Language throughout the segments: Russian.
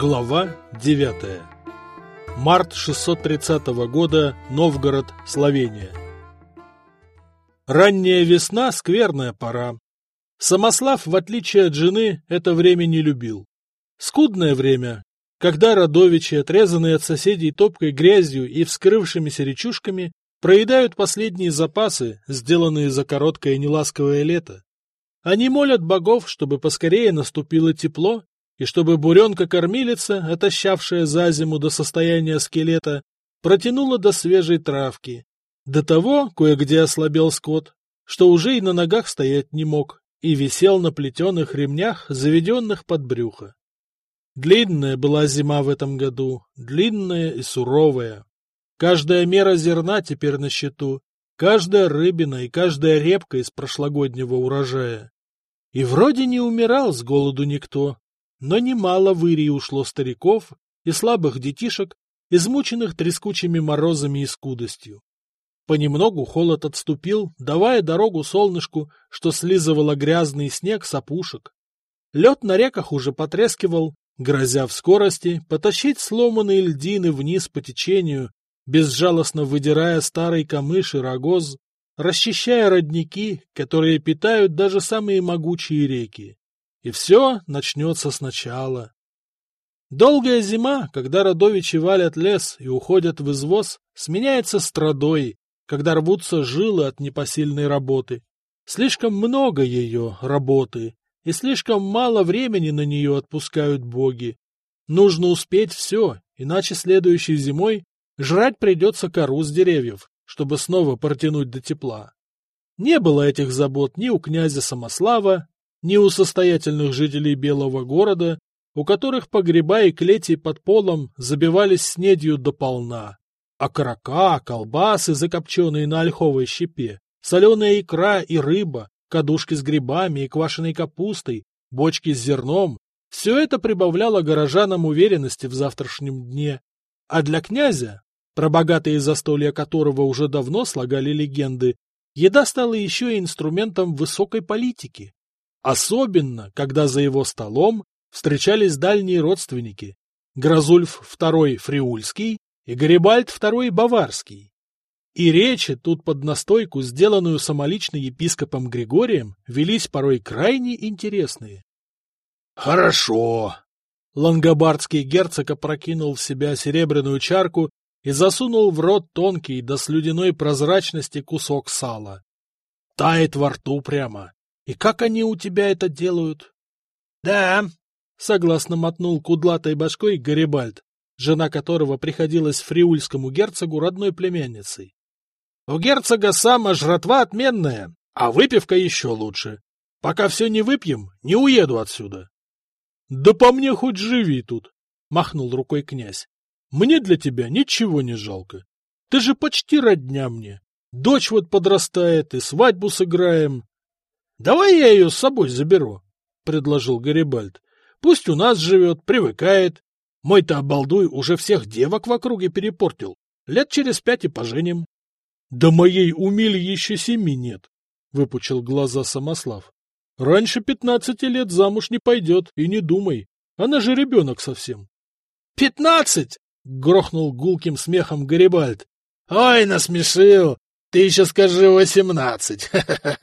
Глава 9. Март 630 года. Новгород, Словения. Ранняя весна – скверная пора. Самослав, в отличие от жены, это время не любил. Скудное время, когда родовичи, отрезанные от соседей топкой грязью и вскрывшимися речушками, проедают последние запасы, сделанные за короткое неласковое лето. Они молят богов, чтобы поскорее наступило тепло, и чтобы буренка-кормилица, отощавшая за зиму до состояния скелета, протянула до свежей травки. До того кое-где ослабел скот, что уже и на ногах стоять не мог, и висел на плетеных ремнях, заведенных под брюхо. Длинная была зима в этом году, длинная и суровая. Каждая мера зерна теперь на счету, каждая рыбина и каждая репка из прошлогоднего урожая. И вроде не умирал с голоду никто, но немало в ушло стариков и слабых детишек, измученных трескучими морозами и скудостью. Понемногу холод отступил, давая дорогу солнышку, что слизывало грязный снег с опушек. Лед на реках уже потрескивал, грозя в скорости потащить сломанные льдины вниз по течению, безжалостно выдирая старый камыш и рогоз, расчищая родники, которые питают даже самые могучие реки. И все начнется сначала. Долгая зима, когда родовичи валят лес и уходят в извоз, сменяется страдой, когда рвутся жилы от непосильной работы. Слишком много ее работы, и слишком мало времени на нее отпускают боги. Нужно успеть все, иначе следующей зимой жрать придется кору с деревьев, чтобы снова протянуть до тепла. Не было этих забот ни у князя Самослава, ни у состоятельных жителей Белого города, у которых погреба и клети под полом забивались снедью до полна. А карака, колбасы, закопченные на ольховой щепе, соленая икра и рыба, кадушки с грибами и квашеной капустой, бочки с зерном — все это прибавляло горожанам уверенности в завтрашнем дне. А для князя, про богатые застолья которого уже давно слагали легенды, еда стала еще и инструментом высокой политики. Особенно, когда за его столом встречались дальние родственники – Грозульф II Фриульский и Гарибальд II Баварский. И речи тут под настойку, сделанную самолично епископом Григорием, велись порой крайне интересные. «Хорошо!» Лангобардский герцог опрокинул в себя серебряную чарку и засунул в рот тонкий до слюдяной прозрачности кусок сала. Тает во рту прямо. И как они у тебя это делают? — Да, — согласно мотнул кудлатой башкой Гарибальд, жена которого приходилась фриульскому герцогу родной племянницей. — У герцога сама жратва отменная, а выпивка еще лучше. Пока все не выпьем, не уеду отсюда. — Да по мне хоть живи тут, — махнул рукой князь. — Мне для тебя ничего не жалко. Ты же почти родня мне. Дочь вот подрастает, и свадьбу сыграем. Давай я ее с собой заберу, — предложил Гарибальд. Пусть у нас живет, привыкает. Мой-то обалдуй уже всех девок в округе перепортил. Лет через пять и поженим. — Да моей умели еще семи нет, — выпучил глаза Самослав. — Раньше пятнадцати лет замуж не пойдет, и не думай. Она же ребенок совсем. — Пятнадцать! — грохнул гулким смехом Гарибальд. — Ой, насмешил! Ты еще скажи восемнадцать.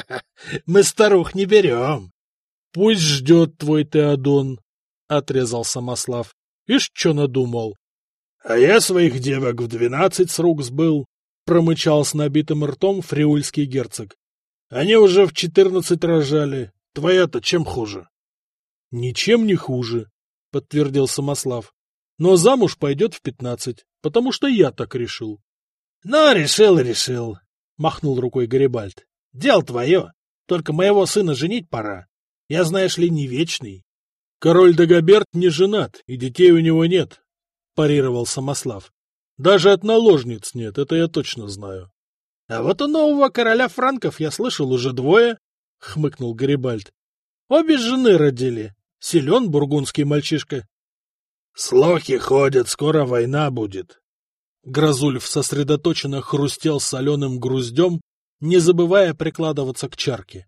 Мы старух не берем. — Пусть ждет твой Теодон, — отрезал Самослав. — Ишь, что надумал? — А я своих девок в двенадцать с рук сбыл, — промычал с набитым ртом фриульский герцог. — Они уже в четырнадцать рожали. Твоя-то чем хуже? — Ничем не хуже, — подтвердил Самослав. — Но замуж пойдет в пятнадцать, потому что я так решил. — Ну, решил, решил, — махнул рукой Гарибальд. — Дело твое. Только моего сына женить пора. Я, знаешь ли, не вечный. — Король Дагоберт не женат, и детей у него нет, — парировал Самослав. — Даже от наложниц нет, это я точно знаю. — А вот у нового короля франков я слышал уже двое, — хмыкнул Гарибальд. — Обе жены родили. Силен бургундский мальчишка. — Слухи ходят, скоро война будет, Грозульф сосредоточенно хрустел соленым груздем, не забывая прикладываться к чарке.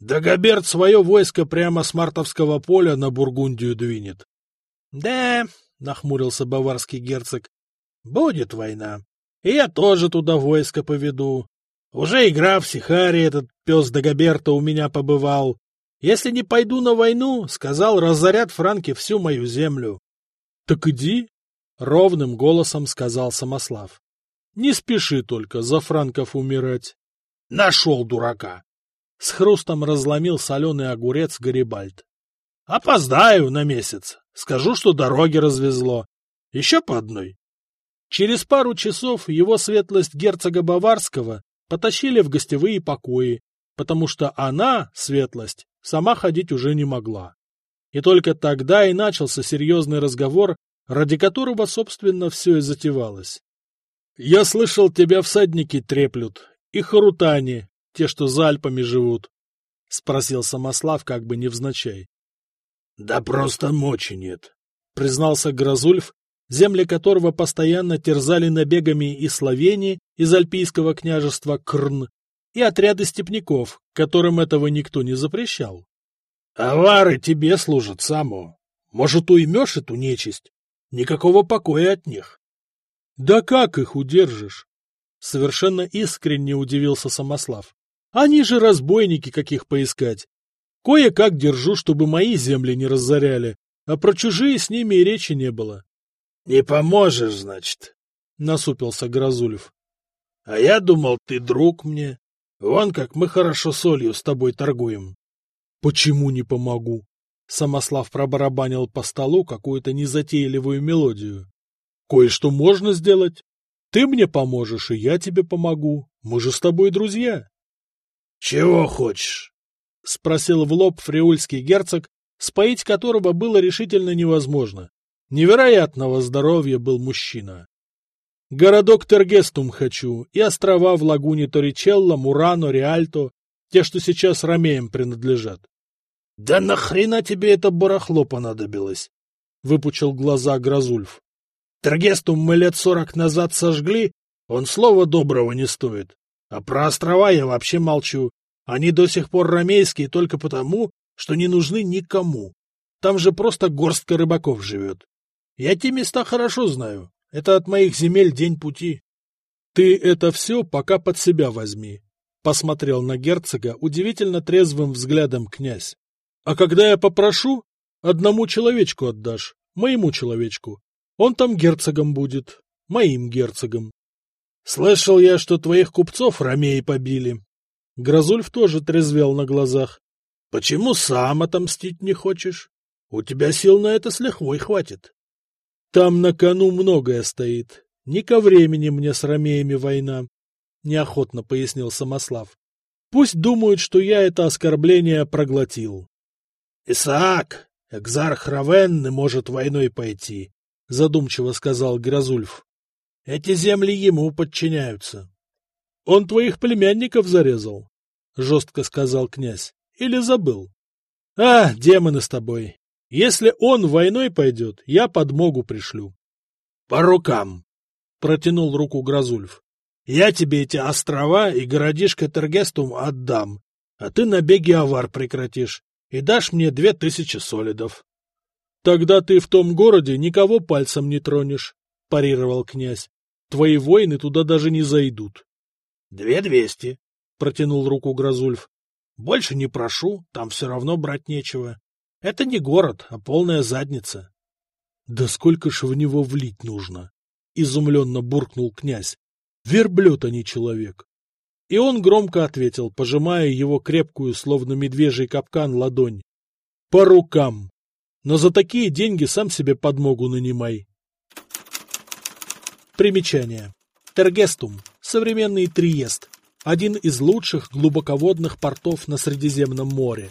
Дагоберт свое войско прямо с Мартовского поля на Бургундию двинет. — Да, — нахмурился баварский герцог, — будет война. И я тоже туда войско поведу. Уже игра в Сихаре этот пес Дагоберта у меня побывал. Если не пойду на войну, сказал, разорят франки всю мою землю. — Так иди, — ровным голосом сказал Самослав. — Не спеши только за франков умирать. — Нашел дурака! С хрустом разломил соленый огурец Гарибальд. — Опоздаю на месяц. Скажу, что дороги развезло. Еще по одной. Через пару часов его светлость герцога Баварского потащили в гостевые покои, потому что она, светлость, сама ходить уже не могла. И только тогда и начался серьезный разговор, ради которого, собственно, все и затевалось. «Я слышал, тебя всадники треплют, и харутане, те, что за Альпами живут», — спросил Самослав как бы невзначай. «Да просто мочи нет», — признался Грозульф, земли которого постоянно терзали набегами и словени из Альпийского княжества Крн, и отряды степняков, которым этого никто не запрещал. — Авары тебе служат, Само. Может, уймешь эту нечисть? Никакого покоя от них. — Да как их удержишь? — совершенно искренне удивился Самослав. — Они же разбойники, каких поискать. Кое-как держу, чтобы мои земли не разоряли, а про чужие с ними и речи не было. — Не поможешь, значит, — насупился Грозулев. — А я думал, ты друг мне. Вон как мы хорошо солью с тобой торгуем. — Почему не помогу? Самослав пробарабанил по столу какую-то незатейливую мелодию. — Кое-что можно сделать. Ты мне поможешь, и я тебе помогу. Мы же с тобой друзья. — Чего хочешь? — спросил в лоб фриульский герцог, споить которого было решительно невозможно. Невероятного здоровья был мужчина. Городок Тергестум хочу и острова в лагуне Торичелло, Мурано, Риальто, те, что сейчас ромеям принадлежат. — Да нахрена тебе это барахло понадобилось? — выпучил глаза Грозульф. — Тергестум мы лет сорок назад сожгли, он слова доброго не стоит. А про острова я вообще молчу. Они до сих пор ромейские только потому, что не нужны никому. Там же просто горстка рыбаков живет. Я те места хорошо знаю. Это от моих земель день пути. Ты это все пока под себя возьми, — посмотрел на герцога удивительно трезвым взглядом князь. А когда я попрошу, одному человечку отдашь, моему человечку. Он там герцогом будет, моим герцогом. Слышал я, что твоих купцов ромеи побили. Грозульф тоже трезвел на глазах. Почему сам отомстить не хочешь? У тебя сил на это с лихвой хватит. Там на кону многое стоит. Не ко времени мне с ромеями война, — неохотно пояснил Самослав. Пусть думают, что я это оскорбление проглотил. — Исаак, экзарх Равенны может войной пойти, — задумчиво сказал Грозульф. — Эти земли ему подчиняются. — Он твоих племянников зарезал, — жестко сказал князь. — Или забыл? — А, демоны с тобой. Если он войной пойдет, я подмогу пришлю. — По рукам! — протянул руку Грозульф. — Я тебе эти острова и городишко Тергестум отдам, а ты набеги авар прекратишь и дашь мне две тысячи солидов. — Тогда ты в том городе никого пальцем не тронешь, — парировал князь. — Твои воины туда даже не зайдут. — Две двести, — протянул руку Грозульф. — Больше не прошу, там все равно брать нечего. Это не город, а полная задница. — Да сколько ж в него влить нужно? — изумленно буркнул князь. — Верблюд, а не человек. И он громко ответил, пожимая его крепкую, словно медвежий капкан, ладонь. — По рукам! Но за такие деньги сам себе подмогу нанимай. Примечание. Тергестум. Современный Триест. Один из лучших глубоководных портов на Средиземном море.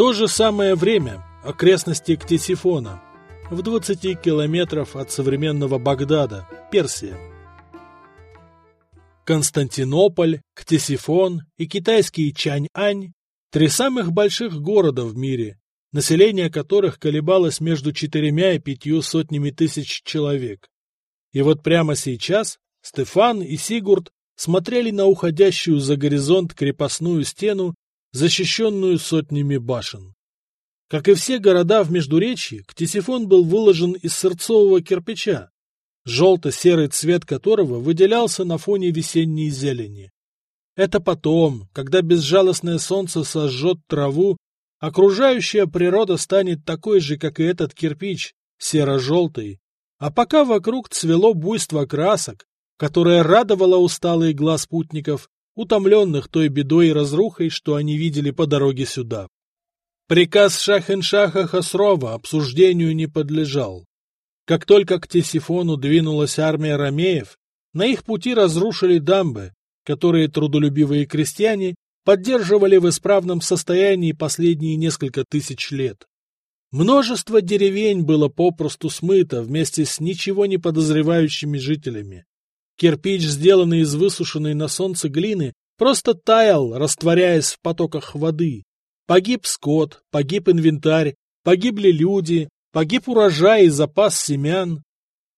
то же самое время окрестности Ктесифона, в 20 километров от современного Багдада, Персия. Константинополь, Ктесифон и китайский Чань-Ань – три самых больших города в мире, население которых колебалось между четырьмя и пятью сотнями тысяч человек. И вот прямо сейчас Стефан и Сигурд смотрели на уходящую за горизонт крепостную стену защищенную сотнями башен. Как и все города в Междуречье, Ктисифон был выложен из сырцового кирпича, желто-серый цвет которого выделялся на фоне весенней зелени. Это потом, когда безжалостное солнце сожжет траву, окружающая природа станет такой же, как и этот кирпич, серо-желтый, а пока вокруг цвело буйство красок, которое радовало усталый глаз путников, утомленных той бедой и разрухой, что они видели по дороге сюда. Приказ Шахеншаха Хасрова обсуждению не подлежал. Как только к Тесифону двинулась армия ромеев, на их пути разрушили дамбы, которые трудолюбивые крестьяне поддерживали в исправном состоянии последние несколько тысяч лет. Множество деревень было попросту смыто вместе с ничего не подозревающими жителями. Кирпич, сделанный из высушенной на солнце глины, просто таял, растворяясь в потоках воды. Погиб скот, погиб инвентарь, погибли люди, погиб урожай и запас семян.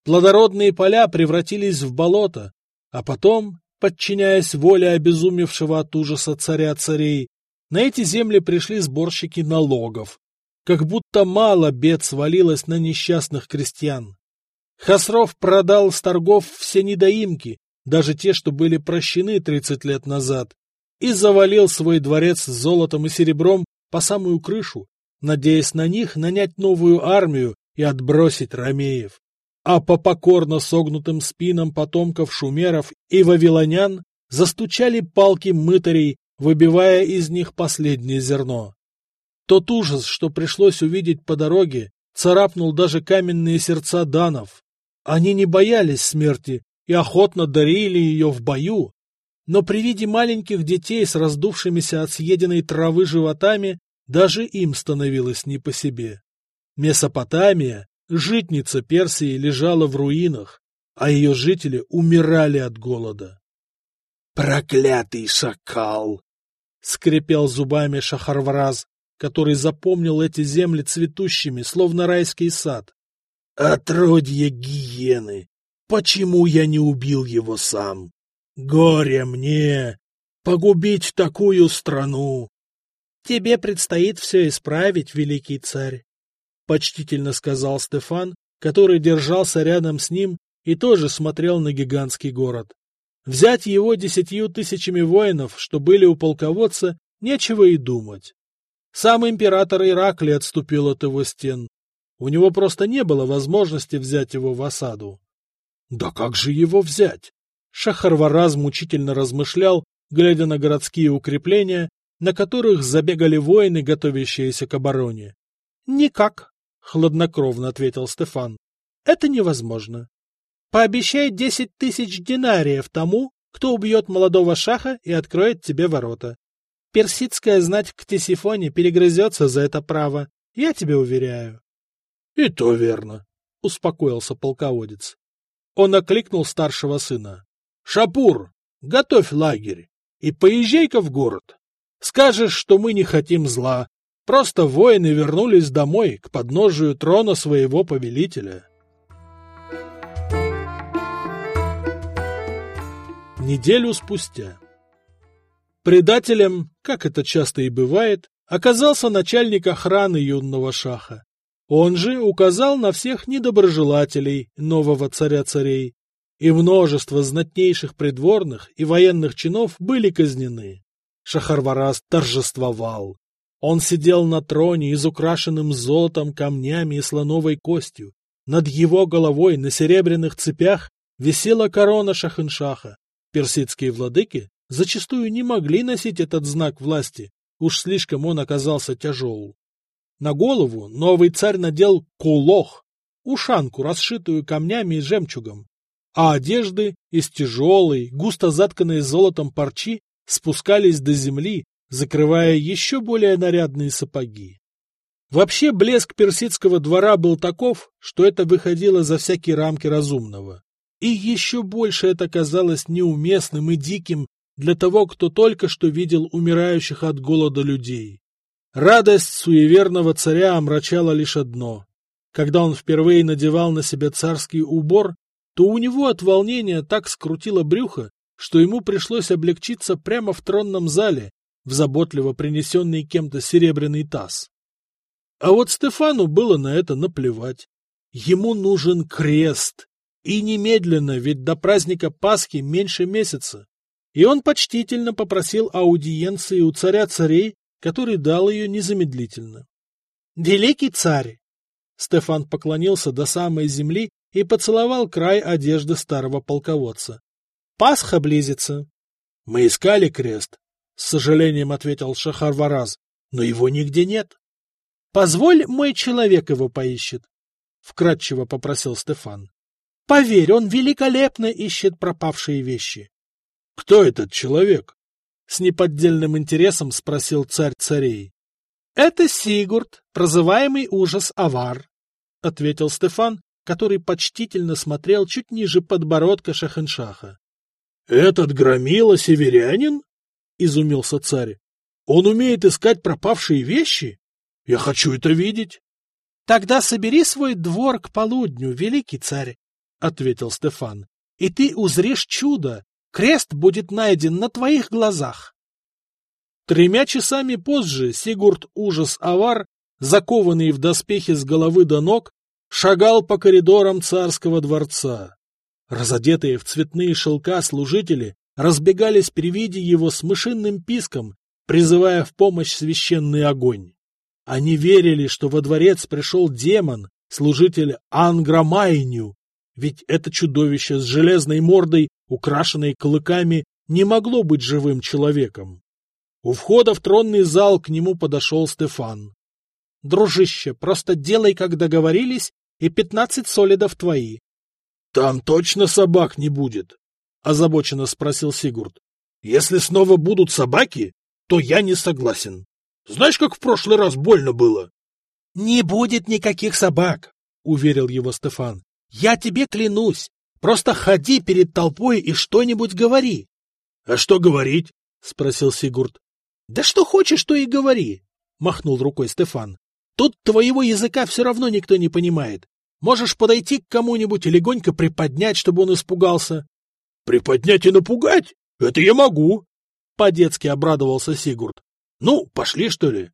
Плодородные поля превратились в болото, а потом, подчиняясь воле обезумевшего от ужаса царя царей, на эти земли пришли сборщики налогов. Как будто мало бед свалилось на несчастных крестьян. Хасров продал с торгов все недоимки, даже те, что были прощены тридцать лет назад, и завалил свой дворец с золотом и серебром по самую крышу, надеясь на них нанять новую армию и отбросить ромеев. А по покорно согнутым спинам потомков шумеров и вавилонян застучали палки мытарей, выбивая из них последнее зерно. Тот ужас, что пришлось увидеть по дороге, царапнул даже каменные сердца данов. Они не боялись смерти и охотно дарили ее в бою, но при виде маленьких детей с раздувшимися от съеденной травы животами даже им становилось не по себе. Месопотамия, житница Персии, лежала в руинах, а ее жители умирали от голода. «Проклятый шакал!» — скрипел зубами Шахарвраз, который запомнил эти земли цветущими, словно райский сад. «Отродье гиены! Почему я не убил его сам? Горе мне! Погубить такую страну! Тебе предстоит все исправить, великий царь, — почтительно сказал Стефан, который держался рядом с ним и тоже смотрел на гигантский город. Взять его десятью тысячами воинов, что были у полководца, нечего и думать. Сам император Иракли отступил от его стен. У него просто не было возможности взять его в осаду. Да как же его взять? Шахарвараз мучительно размышлял, глядя на городские укрепления, на которых забегали воины, готовящиеся к обороне. — Никак, — хладнокровно ответил Стефан. — Это невозможно. Пообещай десять тысяч динариев тому, кто убьет молодого шаха и откроет тебе ворота. Персидская знать в Ктесифоне перегрызется за это право, я тебе уверяю. — И то верно, — успокоился полководец. Он окликнул старшего сына. — Шапур, готовь лагерь и поезжай-ка в город. Скажешь, что мы не хотим зла. Просто воины вернулись домой, к подножию трона своего повелителя. Неделю спустя. Предателем, как это часто и бывает, оказался начальник охраны юного шаха. Он же указал на всех недоброжелателей нового царя-царей, и множество знатнейших придворных и военных чинов были казнены. Шахарвараз торжествовал. Он сидел на троне, изукрашенным золотом, камнями и слоновой костью. Над его головой на серебряных цепях висела корона Шахиншаха. Персидские владыки зачастую не могли носить этот знак власти, уж слишком он оказался тяжел. На голову новый царь надел кулох, ушанку, расшитую камнями и жемчугом, а одежды из тяжелой, густо затканной золотом парчи спускались до земли, закрывая еще более нарядные сапоги. Вообще блеск персидского двора был таков, что это выходило за всякие рамки разумного. И еще больше это казалось неуместным и диким для того, кто только что видел умирающих от голода людей. Радость суеверного царя омрачала лишь одно. Когда он впервые надевал на себя царский убор, то у него от волнения так скрутило брюхо, что ему пришлось облегчиться прямо в тронном зале, в заботливо принесенный кем-то серебряный таз. А вот Стефану было на это наплевать. Ему нужен крест. И немедленно, ведь до праздника Пасхи меньше месяца. И он почтительно попросил аудиенции у царя царей, который дал ее незамедлительно. «Великий царь!» Стефан поклонился до самой земли и поцеловал край одежды старого полководца. «Пасха близится!» «Мы искали крест», — с сожалением ответил Шахарвараз, — «но его нигде нет». «Позволь, мой человек его поищет», — вкратчиво попросил Стефан. «Поверь, он великолепно ищет пропавшие вещи». «Кто этот человек?» — с неподдельным интересом спросил царь царей. «Это Сигурд, прозываемый ужас Авар», — ответил Стефан, который почтительно смотрел чуть ниже подбородка Шахеншаха. — Этот громила северянин? — изумился царь. — Он умеет искать пропавшие вещи? Я хочу это видеть. — Тогда собери свой двор к полудню, великий царь, — ответил Стефан, — и ты узришь чудо. Крест будет найден на твоих глазах. Тремя часами позже Сигурд Ужас Авар, закованный в доспехи с головы до ног, шагал по коридорам царского дворца. Разодетые в цветные шелка служители разбегались при виде его с мышиным писком, призывая в помощь священный огонь. Они верили, что во дворец пришел демон, служитель Анграмайню, ведь это чудовище с железной мордой, украшенной клыками, не могло быть живым человеком. У входа в тронный зал к нему подошел Стефан. — Дружище, просто делай, как договорились, и пятнадцать солидов твои. — Там точно собак не будет? — озабоченно спросил Сигурд. — Если снова будут собаки, то я не согласен. Знаешь, как в прошлый раз больно было? — Не будет никаких собак, — уверил его Стефан. — Я тебе клянусь. Просто ходи перед толпой и что-нибудь говори. — А что говорить? — спросил Сигурд. — Да что хочешь, то и говори, — махнул рукой Стефан. — Тут твоего языка все равно никто не понимает. Можешь подойти к кому-нибудь и легонько приподнять, чтобы он испугался. — Приподнять и напугать? Это я могу! — по-детски обрадовался Сигурд. — Ну, пошли, что ли?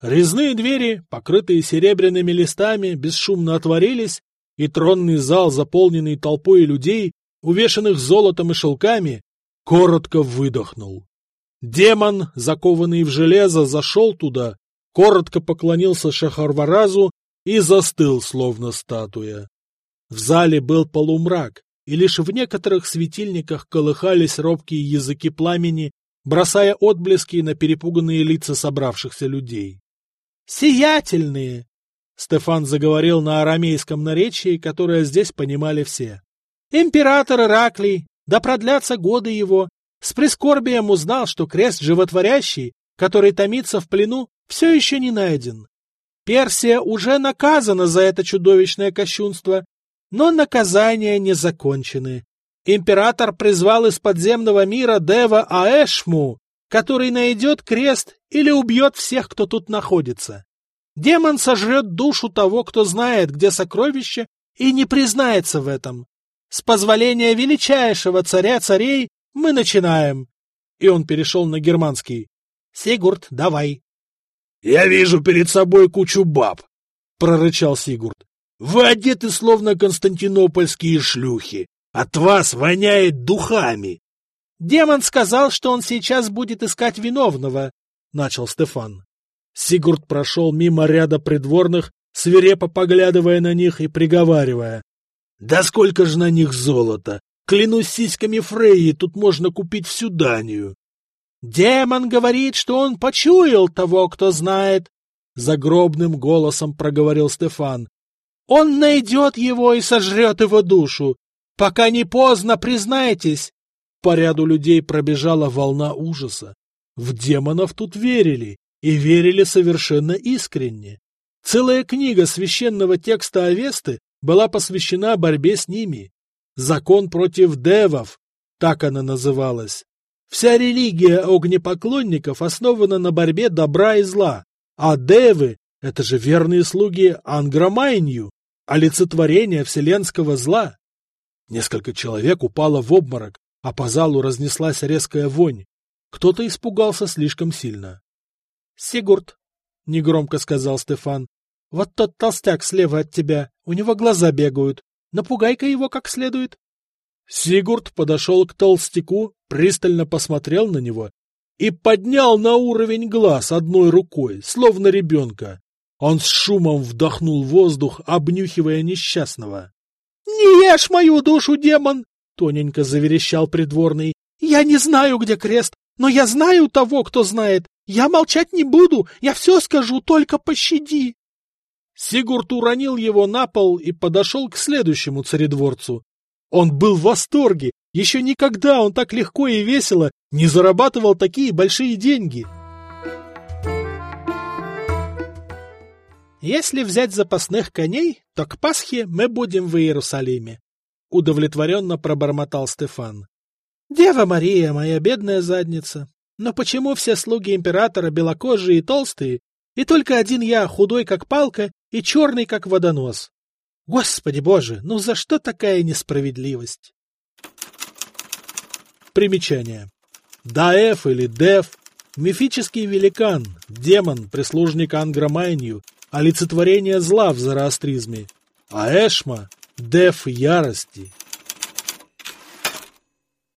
Резные двери, покрытые серебряными листами, бесшумно отворились, и тронный зал, заполненный толпой людей, увешанных золотом и шелками, коротко выдохнул. Демон, закованный в железо, зашел туда, коротко поклонился Шахарваразу и застыл, словно статуя. В зале был полумрак, и лишь в некоторых светильниках колыхались робкие языки пламени, бросая отблески на перепуганные лица собравшихся людей. «Сиятельные!» — Стефан заговорил на арамейском наречии, которое здесь понимали все. «Император Ираклий, да продлятся годы его, с прискорбием узнал, что крест животворящий, который томится в плену, все еще не найден. Персия уже наказана за это чудовищное кощунство, но наказания не закончены. Император призвал из подземного мира Дева Аэшму, который найдет крест или убьет всех, кто тут находится. Демон сожрет душу того, кто знает, где сокровище, и не признается в этом. С позволения величайшего царя царей мы начинаем. И он перешел на германский. Сигурд, давай. «Я вижу перед собой кучу баб», — прорычал Сигурд. «Вы одеты, словно константинопольские шлюхи. От вас воняет духами». «Демон сказал, что он сейчас будет искать виновного», — начал Стефан. Сигурд прошел мимо ряда придворных, свирепо поглядывая на них и приговаривая. «Да сколько же на них золота! Клянусь сиськами Фрейи, тут можно купить всю Данию!» Демон говорит, что он почуял того, кто знает, — загробным голосом проговорил Стефан. Он найдет его и сожрет его душу. Пока не поздно, признайтесь. По ряду людей пробежала волна ужаса. В демонов тут верили, и верили совершенно искренне. Целая книга священного текста Авесты была посвящена борьбе с ними. «Закон против девов», так она называлась. Вся религия огнепоклонников основана на борьбе добра и зла, а девы — это же верные слуги Ангромайнью, олицетворение вселенского зла. Несколько человек упало в обморок, а по залу разнеслась резкая вонь. Кто-то испугался слишком сильно. — Сигурд, — негромко сказал Стефан, — вот тот толстяк слева от тебя, у него глаза бегают. Напугай-ка его как следует. Сигурд подошел к толстяку, пристально посмотрел на него и поднял на уровень глаз одной рукой, словно ребенка. Он с шумом вдохнул воздух, обнюхивая несчастного. — Не ешь мою душу, демон! — тоненько заверещал придворный. — Я не знаю, где крест, но я знаю того, кто знает. Я молчать не буду, я все скажу, только пощади. Сигурд уронил его на пол и подошел к следующему царедворцу. Он был в восторге, еще никогда он так легко и весело не зарабатывал такие большие деньги. Если взять запасных коней, то к Пасхе мы будем в Иерусалиме, — удовлетворенно пробормотал Стефан. Дева Мария, моя бедная задница. Но почему все слуги императора белокожие и толстые, и только один я худой как палка и черный как водонос? Господи боже, ну за что такая несправедливость? Примечание. Даэф или Дев – мифический великан, демон, прислужник Ангромайнью, олицетворение зла в зороастризме, а Эшма – Дев ярости –